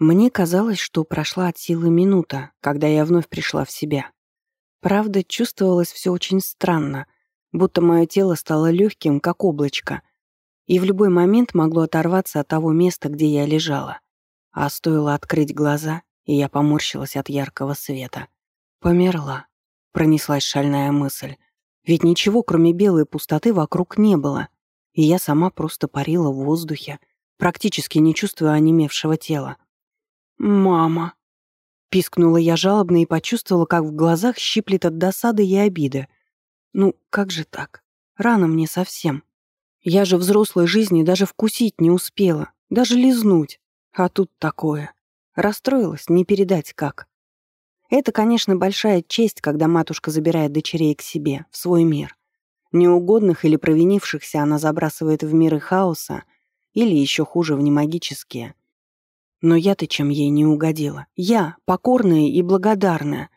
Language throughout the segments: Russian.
Мне казалось, что прошла от силы минута, когда я вновь пришла в себя. Правда, чувствовалось все очень странно, будто мое тело стало легким, как облачко, и в любой момент могло оторваться от того места, где я лежала. А стоило открыть глаза, и я поморщилась от яркого света. Померла. Пронеслась шальная мысль. Ведь ничего, кроме белой пустоты, вокруг не было. И я сама просто парила в воздухе, практически не чувствуя онемевшего тела. «Мама!» Пискнула я жалобно и почувствовала, как в глазах щиплет от досады и обиды. «Ну, как же так? Рано мне совсем. Я же взрослой жизни даже вкусить не успела, даже лизнуть. А тут такое. Расстроилась, не передать как. Это, конечно, большая честь, когда матушка забирает дочерей к себе, в свой мир. Неугодных или провинившихся она забрасывает в миры хаоса, или еще хуже, в немагические. Но я-то чем ей не угодила. Я, покорная и благодарная.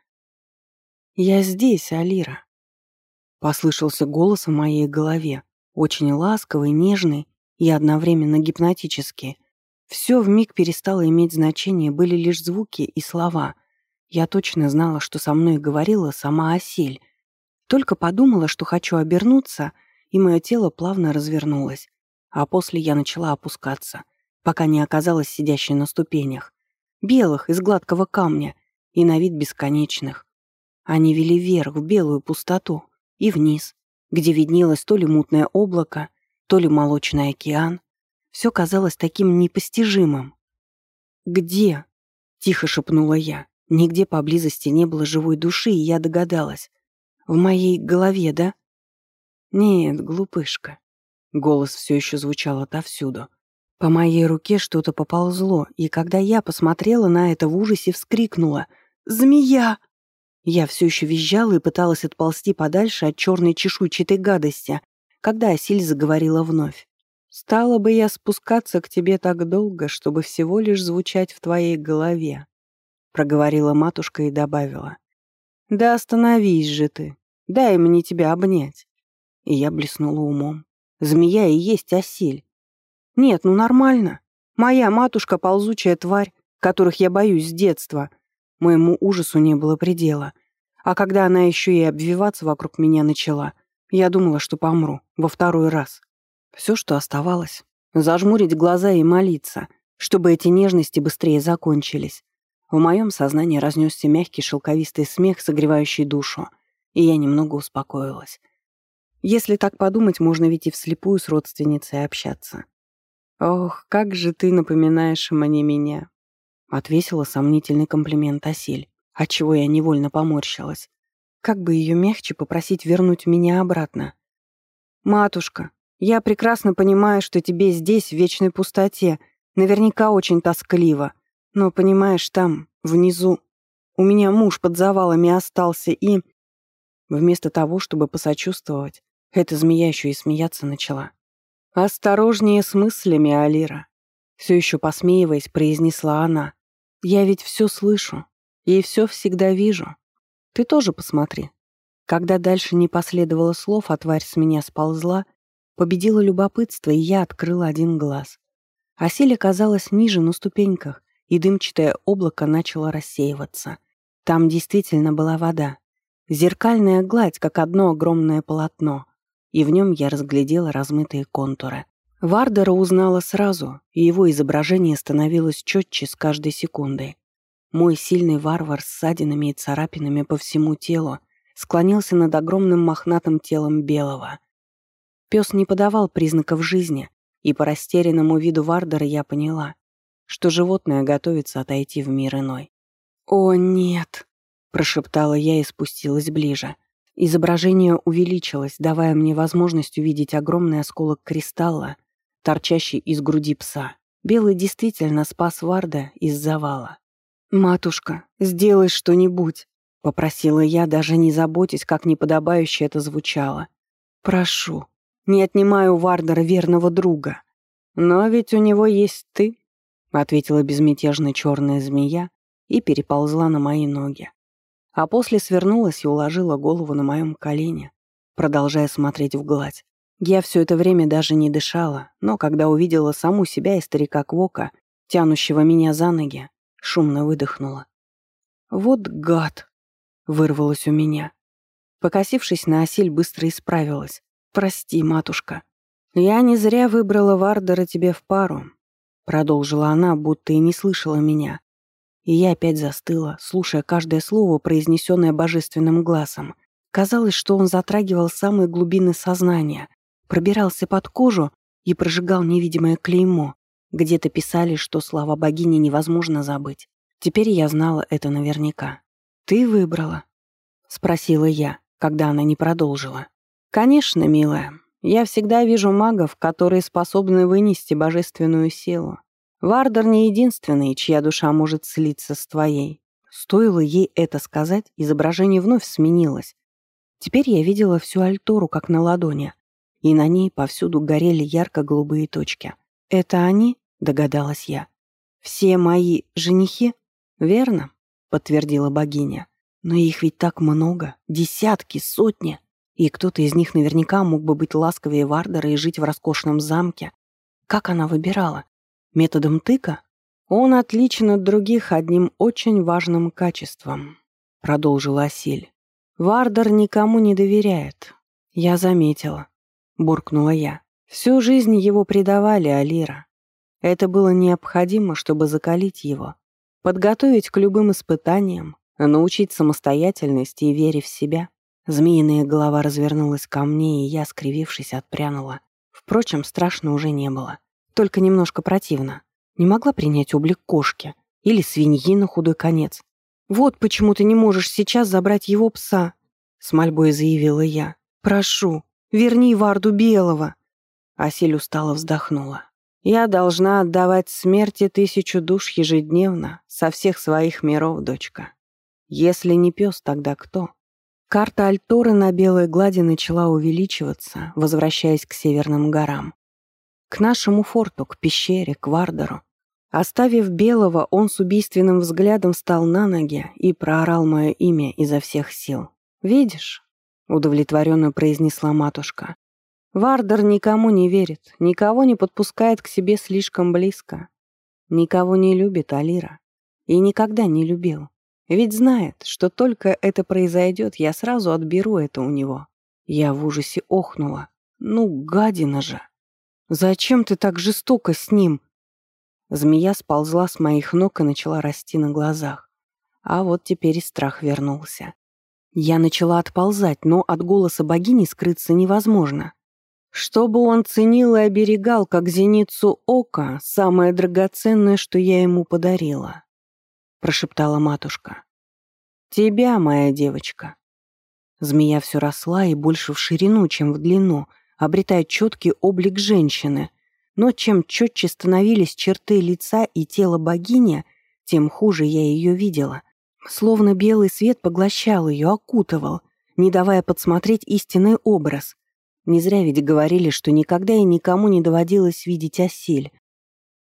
«Я здесь, Алира», — послышался голос в моей голове, очень ласковый, нежный и одновременно гипнотический. Все вмиг перестало иметь значение, были лишь звуки и слова. Я точно знала, что со мной говорила сама Осель. Только подумала, что хочу обернуться, и мое тело плавно развернулось. А после я начала опускаться — пока не оказалась сидящей на ступенях. Белых, из гладкого камня, и на вид бесконечных. Они вели вверх, в белую пустоту, и вниз, где виднелось то ли мутное облако, то ли молочный океан. Все казалось таким непостижимым. «Где?» — тихо шепнула я. Нигде поблизости не было живой души, и я догадалась. «В моей голове, да?» «Нет, глупышка». Голос все еще звучал отовсюду. По моей руке что-то поползло, и когда я посмотрела на это в ужасе, вскрикнула «Змея!». Я все еще визжала и пыталась отползти подальше от черной чешуйчатой гадости, когда Асиль заговорила вновь. «Стала бы я спускаться к тебе так долго, чтобы всего лишь звучать в твоей голове», проговорила матушка и добавила. «Да остановись же ты, дай мне тебя обнять». И я блеснула умом. Змея и есть Асиль. Нет, ну нормально. Моя матушка — ползучая тварь, которых я боюсь с детства. Моему ужасу не было предела. А когда она еще и обвиваться вокруг меня начала, я думала, что помру во второй раз. Все, что оставалось — зажмурить глаза и молиться, чтобы эти нежности быстрее закончились. В моем сознании разнесся мягкий шелковистый смех, согревающий душу, и я немного успокоилась. Если так подумать, можно ведь и вслепую с родственницей общаться. «Ох, как же ты напоминаешь мне меня!» Отвесила сомнительный комплимент Осель, отчего я невольно поморщилась. Как бы ее мягче попросить вернуть меня обратно? «Матушка, я прекрасно понимаю, что тебе здесь, в вечной пустоте, наверняка очень тоскливо. Но, понимаешь, там, внизу, у меня муж под завалами остался и...» Вместо того, чтобы посочувствовать, эта змея еще и смеяться начала. «Осторожнее с мыслями, Алира», — все еще посмеиваясь, произнесла она. «Я ведь все слышу и все всегда вижу. Ты тоже посмотри». Когда дальше не последовало слов, а тварь с меня сползла, победило любопытство, и я открыла один глаз. Осель оказалась ниже на ступеньках, и дымчатое облако начало рассеиваться. Там действительно была вода. Зеркальная гладь, как одно огромное полотно — и в нем я разглядела размытые контуры. Вардера узнала сразу, и его изображение становилось четче с каждой секундой. Мой сильный варвар с ссадинами и царапинами по всему телу склонился над огромным мохнатым телом белого. Пес не подавал признаков жизни, и по растерянному виду Вардера я поняла, что животное готовится отойти в мир иной. «О, нет!» — прошептала я и спустилась ближе. Изображение увеличилось, давая мне возможность увидеть огромный осколок кристалла, торчащий из груди пса. Белый действительно спас Варда из завала. «Матушка, сделай что-нибудь», — попросила я, даже не заботясь, как неподобающе это звучало. «Прошу, не отнимаю у Вардера верного друга». «Но ведь у него есть ты», — ответила безмятежно черная змея и переползла на мои ноги а после свернулась и уложила голову на моем колене, продолжая смотреть в гладь. Я все это время даже не дышала, но когда увидела саму себя и старика Квока, тянущего меня за ноги, Шумно выдохнула. «Вот гад!» — вырвалось у меня. Покосившись на осель, быстро исправилась. «Прости, матушка. Я не зря выбрала Вардера тебе в пару», — продолжила она, будто и не слышала меня. И я опять застыла, слушая каждое слово, произнесенное божественным глазом. Казалось, что он затрагивал самые глубины сознания, пробирался под кожу и прожигал невидимое клеймо. Где-то писали, что слова богини невозможно забыть. Теперь я знала это наверняка. «Ты выбрала?» — спросила я, когда она не продолжила. «Конечно, милая. Я всегда вижу магов, которые способны вынести божественную силу. Вардер не единственный, чья душа может слиться с твоей. Стоило ей это сказать, изображение вновь сменилось. Теперь я видела всю альтору, как на ладони, и на ней повсюду горели ярко-голубые точки. «Это они?» — догадалась я. «Все мои женихи?» «Верно», — подтвердила богиня. «Но их ведь так много, десятки, сотни, и кто-то из них наверняка мог бы быть ласковее Вардера и жить в роскошном замке. Как она выбирала? Методом тыка? Он отличен от других одним очень важным качеством», — продолжила Асиль. «Вардер никому не доверяет. Я заметила. — буркнула я. «Всю жизнь его предавали, Алира. Это было необходимо, чтобы закалить его, подготовить к любым испытаниям, научить самостоятельности и вере в себя». Змеиная голова развернулась ко мне, и я, скривившись, отпрянула. Впрочем, страшно уже не было. Только немножко противно. Не могла принять облик кошки или свиньи на худой конец. «Вот почему ты не можешь сейчас забрать его пса», — с мольбой заявила я. «Прошу, Верни Варду Белого!» Асель устало вздохнула. «Я должна отдавать смерти тысячу душ ежедневно со всех своих миров, дочка. Если не пес, тогда кто?» Карта Альторы на белой глади начала увеличиваться, возвращаясь к северным горам. К нашему форту, к пещере, к Вардеру. Оставив белого, он с убийственным взглядом встал на ноги и проорал мое имя изо всех сил. «Видишь, удовлетворенно произнесла матушка. Вардер никому не верит, никого не подпускает к себе слишком близко. Никого не любит Алира. И никогда не любил. Ведь знает, что только это произойдет, я сразу отберу это у него. Я в ужасе охнула. Ну, гадина же. Зачем ты так жестоко с ним? Змея сползла с моих ног и начала расти на глазах. А вот теперь и страх вернулся. Я начала отползать, но от голоса богини скрыться невозможно. Чтобы он ценил и оберегал, как зеницу ока, самое драгоценное, что я ему подарила, прошептала матушка. Тебя, моя девочка. Змея все росла и больше в ширину, чем в длину, обретая четкий облик женщины. Но чем четче становились черты лица и тела богини, тем хуже я ее видела — Словно белый свет поглощал ее, окутывал, не давая подсмотреть истинный образ. Не зря ведь говорили, что никогда и никому не доводилось видеть осель.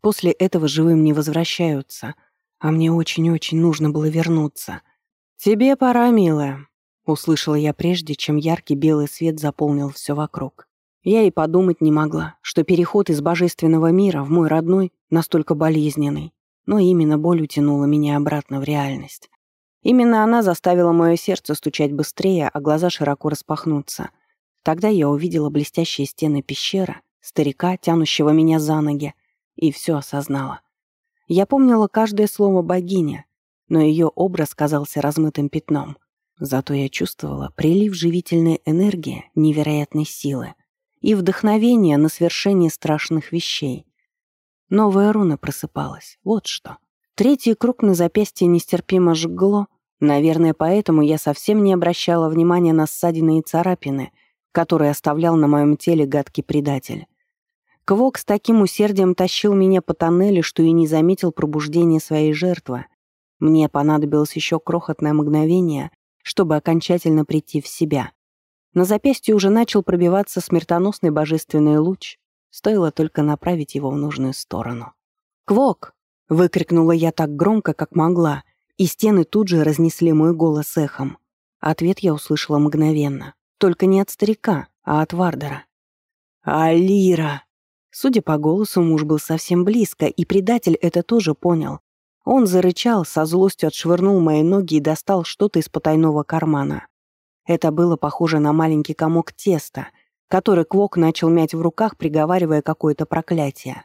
После этого живым не возвращаются, а мне очень-очень нужно было вернуться. «Тебе пора, милая», — услышала я прежде, чем яркий белый свет заполнил все вокруг. Я и подумать не могла, что переход из божественного мира в мой родной настолько болезненный, но именно боль утянула меня обратно в реальность. Именно она заставила мое сердце стучать быстрее, а глаза широко распахнуться. Тогда я увидела блестящие стены пещеры, старика, тянущего меня за ноги, и все осознала. Я помнила каждое слово богини, но ее образ казался размытым пятном. Зато я чувствовала прилив живительной энергии, невероятной силы и вдохновение на свершение страшных вещей. Новая руна просыпалась, вот что. Третий круг на запястье нестерпимо жгло, Наверное, поэтому я совсем не обращала внимания на ссадины и царапины, которые оставлял на моем теле гадкий предатель. Квок с таким усердием тащил меня по тоннелю, что и не заметил пробуждения своей жертвы. Мне понадобилось еще крохотное мгновение, чтобы окончательно прийти в себя. На запястье уже начал пробиваться смертоносный божественный луч. Стоило только направить его в нужную сторону. «Квок!» — выкрикнула я так громко, как могла — и стены тут же разнесли мой голос эхом. Ответ я услышала мгновенно. Только не от старика, а от Вардера. «Алира!» Судя по голосу, муж был совсем близко, и предатель это тоже понял. Он зарычал, со злостью отшвырнул мои ноги и достал что-то из потайного кармана. Это было похоже на маленький комок теста, который Квок начал мять в руках, приговаривая какое-то проклятие.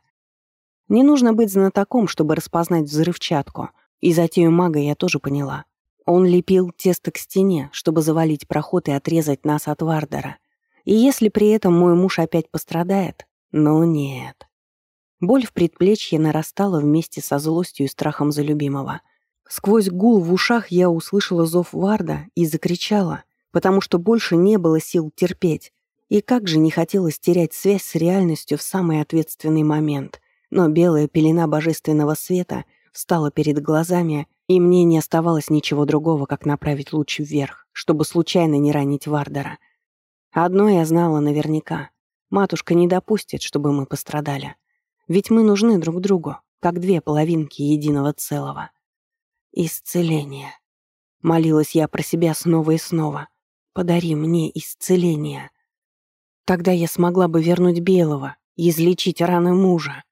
Не нужно быть знатоком, чтобы распознать взрывчатку, и затею мага я тоже поняла. Он лепил тесто к стене, чтобы завалить проход и отрезать нас от Вардера. И если при этом мой муж опять пострадает? Ну нет. Боль в предплечье нарастала вместе со злостью и страхом за любимого. Сквозь гул в ушах я услышала зов Варда и закричала, потому что больше не было сил терпеть. И как же не хотелось терять связь с реальностью в самый ответственный момент. Но белая пелена божественного света встала перед глазами, и мне не оставалось ничего другого, как направить луч вверх, чтобы случайно не ранить Вардера. Одно я знала наверняка. Матушка не допустит, чтобы мы пострадали. Ведь мы нужны друг другу, как две половинки единого целого. Исцеление. Молилась я про себя снова и снова. Подари мне исцеление. Тогда я смогла бы вернуть Белого, излечить раны мужа.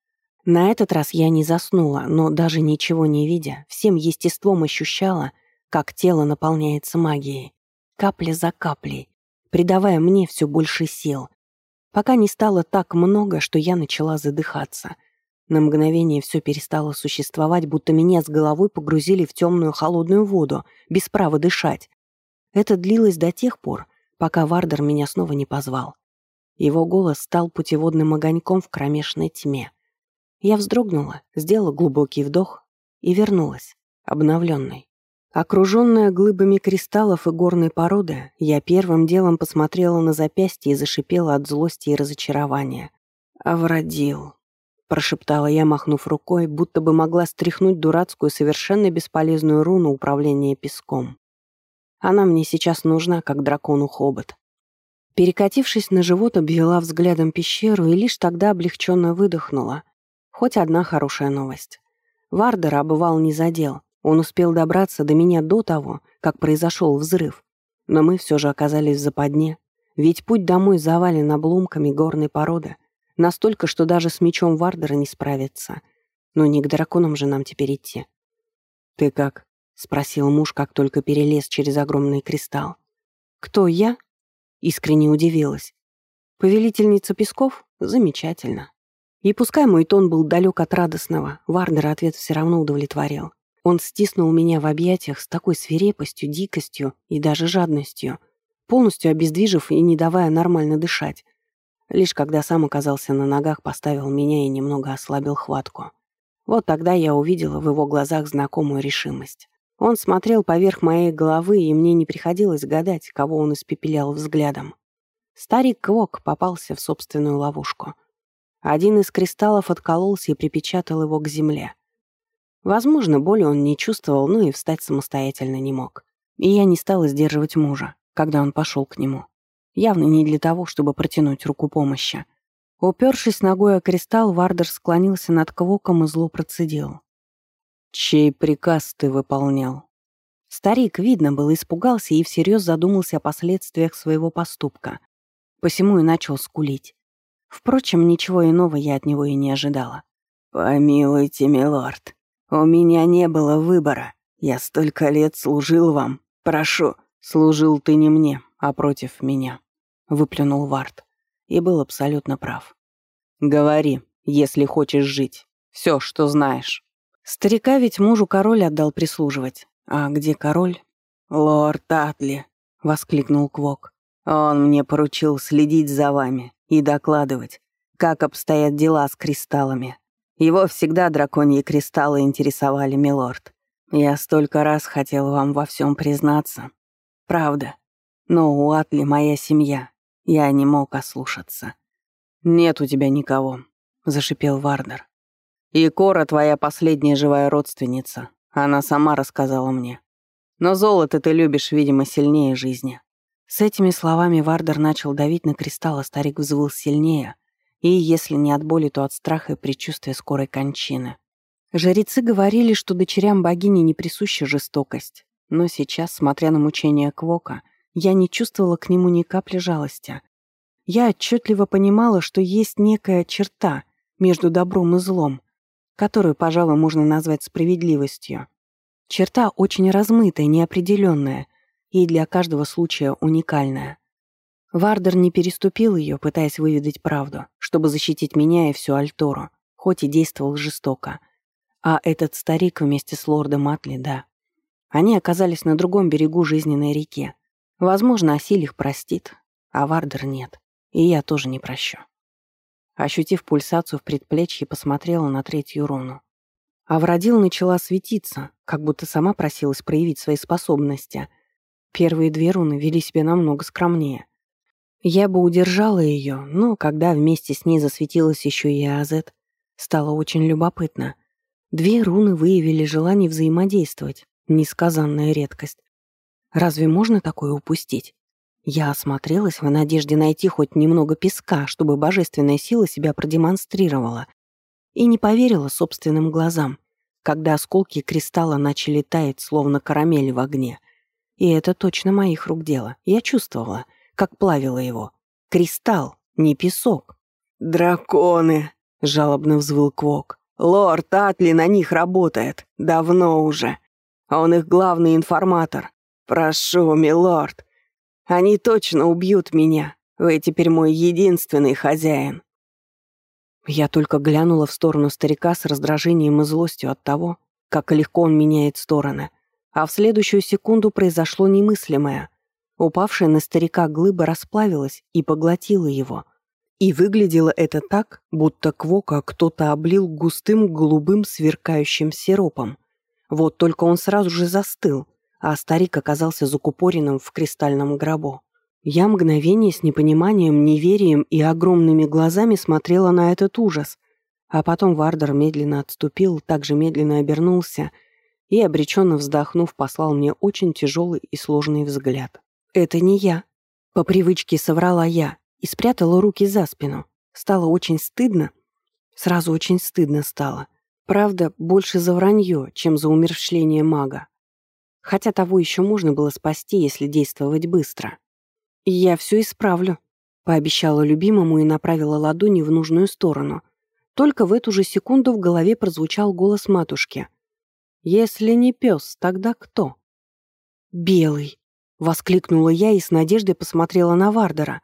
На этот раз я не заснула, но даже ничего не видя, всем естеством ощущала, как тело наполняется магией. Капля за каплей, придавая мне все больше сил. Пока не стало так много, что я начала задыхаться. На мгновение все перестало существовать, будто меня с головой погрузили в темную холодную воду, без права дышать. Это длилось до тех пор, пока Вардер меня снова не позвал. Его голос стал путеводным огоньком в кромешной тьме. Я вздрогнула, сделала глубокий вдох и вернулась, обновленной. Окруженная глыбами кристаллов и горной породы, я первым делом посмотрела на запястье и зашипела от злости и разочарования. «Авродил», — прошептала я, махнув рукой, будто бы могла стряхнуть дурацкую, совершенно бесполезную руну управления песком. Она мне сейчас нужна, как дракону хобот. Перекатившись на живот, обвела взглядом пещеру и лишь тогда облегченно выдохнула — Хоть одна хорошая новость. Вардер обывал не задел. Он успел добраться до меня до того, как произошел взрыв. Но мы все же оказались в западне. Ведь путь домой завален обломками горной породы. Настолько, что даже с мечом Вардера не справиться. Но не к драконам же нам теперь идти. «Ты как?» — спросил муж, как только перелез через огромный кристалл. «Кто я?» — искренне удивилась. «Повелительница песков? Замечательно. И пускай мой тон был далек от радостного, Варнера ответ все равно удовлетворил. Он стиснул меня в объятиях с такой свирепостью, дикостью и даже жадностью, полностью обездвижив и не давая нормально дышать. Лишь когда сам оказался на ногах, поставил меня и немного ослабил хватку. Вот тогда я увидела в его глазах знакомую решимость. Он смотрел поверх моей головы, и мне не приходилось гадать, кого он испепелял взглядом. Старик Квок попался в собственную ловушку — один из кристаллов откололся и припечатал его к земле. Возможно, боли он не чувствовал, но и встать самостоятельно не мог. И я не стала сдерживать мужа, когда он пошел к нему. Явно не для того, чтобы протянуть руку помощи. Упершись ногой о кристалл, Вардер склонился над Квоком и зло процедил. «Чей приказ ты выполнял?» Старик, видно было, испугался и всерьез задумался о последствиях своего поступка. Посему и начал скулить. Впрочем, ничего иного я от него и не ожидала. «Помилуйте, милорд, у меня не было выбора. Я столько лет служил вам. Прошу». «Служил ты не мне, а против меня», — выплюнул Вард. И был абсолютно прав. «Говори, если хочешь жить. Все, что знаешь». Старика ведь мужу король отдал прислуживать. А где король? «Лорд Атли», — воскликнул Квок. «Он мне поручил следить за вами и докладывать, как обстоят дела с кристаллами. Его всегда драконьи кристаллы интересовали, милорд. Я столько раз хотел вам во всем признаться. Правда. Но у Атли моя семья. Я не мог ослушаться. «Нет у тебя никого», — зашипел Вардер. «И Кора твоя последняя живая родственница. Она сама рассказала мне. Но золото ты любишь, видимо, сильнее жизни. С этими словами Вардер начал давить на кристалл, а старик взвыл сильнее, и, если не от боли, то от страха и предчувствия скорой кончины. Жрецы говорили, что дочерям богини не присуща жестокость, но сейчас, смотря на мучения Квока, я не чувствовала к нему ни капли жалости. Я отчетливо понимала, что есть некая черта между добром и злом, которую, пожалуй, можно назвать справедливостью. Черта очень размытая, неопределенная и для каждого случая уникальная. Вардер не переступил ее, пытаясь выведать правду, чтобы защитить меня и всю Альтору, хоть и действовал жестоко. А этот старик вместе с лордом Атли, да. Они оказались на другом берегу жизненной реки. Возможно, Асиль их простит, а Вардер нет. И я тоже не прощу. Ощутив пульсацию в предплечье, посмотрела на третью руну. Авродил начала светиться, как будто сама просилась проявить свои способности. Первые две руны вели себя намного скромнее. Я бы удержала ее, но когда вместе с ней засветилась еще и Азет, стало очень любопытно. Две руны выявили желание взаимодействовать, несказанная редкость. Разве можно такое упустить? Я осмотрелась в надежде найти хоть немного песка, чтобы божественная сила себя продемонстрировала. И не поверила собственным глазам, когда осколки кристалла начали таять, словно карамель в огне. И это точно моих рук дело. Я чувствовала, как плавила его. Кристалл, не песок. «Драконы!» — жалобно взвыл Квок. «Лорд Атли на них работает. Давно уже. Он их главный информатор. Прошу, милорд, они точно убьют меня. Вы теперь мой единственный хозяин». Я только глянула в сторону старика с раздражением и злостью от того, как легко он меняет стороны. А в следующую секунду произошло немыслимое. Упавшая на старика глыба расплавилась и поглотила его. И выглядело это так, будто Квока кто-то облил густым голубым сверкающим сиропом. Вот только он сразу же застыл, а старик оказался закупоренным в кристальном гробу. Я мгновение с непониманием, неверием и огромными глазами смотрела на этот ужас, а потом Вардер медленно отступил, также медленно обернулся и, обреченно вздохнув, послал мне очень тяжелый и сложный взгляд. «Это не я», — по привычке соврала я и спрятала руки за спину. Стало очень стыдно. Сразу очень стыдно стало. Правда, больше за вранье, чем за умерщвление мага хотя того еще можно было спасти, если действовать быстро. «Я все исправлю», — пообещала любимому и направила ладони в нужную сторону. Только в эту же секунду в голове прозвучал голос матушки. «Если не пес, тогда кто?» «Белый», — воскликнула я и с надеждой посмотрела на Вардера.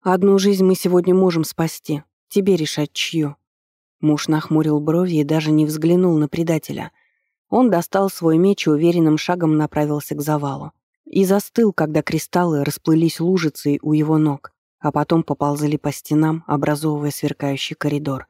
«Одну жизнь мы сегодня можем спасти. Тебе решать, чью». Муж нахмурил брови и даже не взглянул на предателя. Он достал свой меч и уверенным шагом направился к завалу. И застыл, когда кристаллы расплылись лужицей у его ног, а потом поползли по стенам, образовывая сверкающий коридор.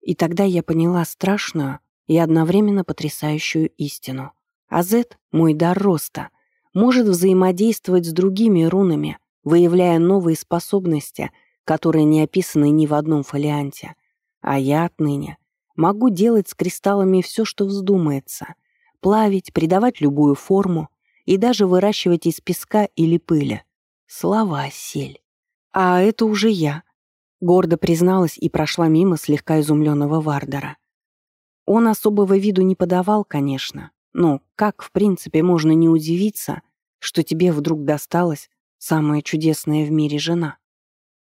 И тогда я поняла страшную и одновременно потрясающую истину. Азет, мой дар роста, может взаимодействовать с другими рунами, выявляя новые способности, которые не описаны ни в одном фолианте. А я отныне Могу делать с кристаллами все, что вздумается. Плавить, придавать любую форму и даже выращивать из песка или пыли. Слава сель. А это уже я. Гордо призналась и прошла мимо слегка изумленного Вардера. Он особого виду не подавал, конечно. Но как, в принципе, можно не удивиться, что тебе вдруг досталась самая чудесная в мире жена?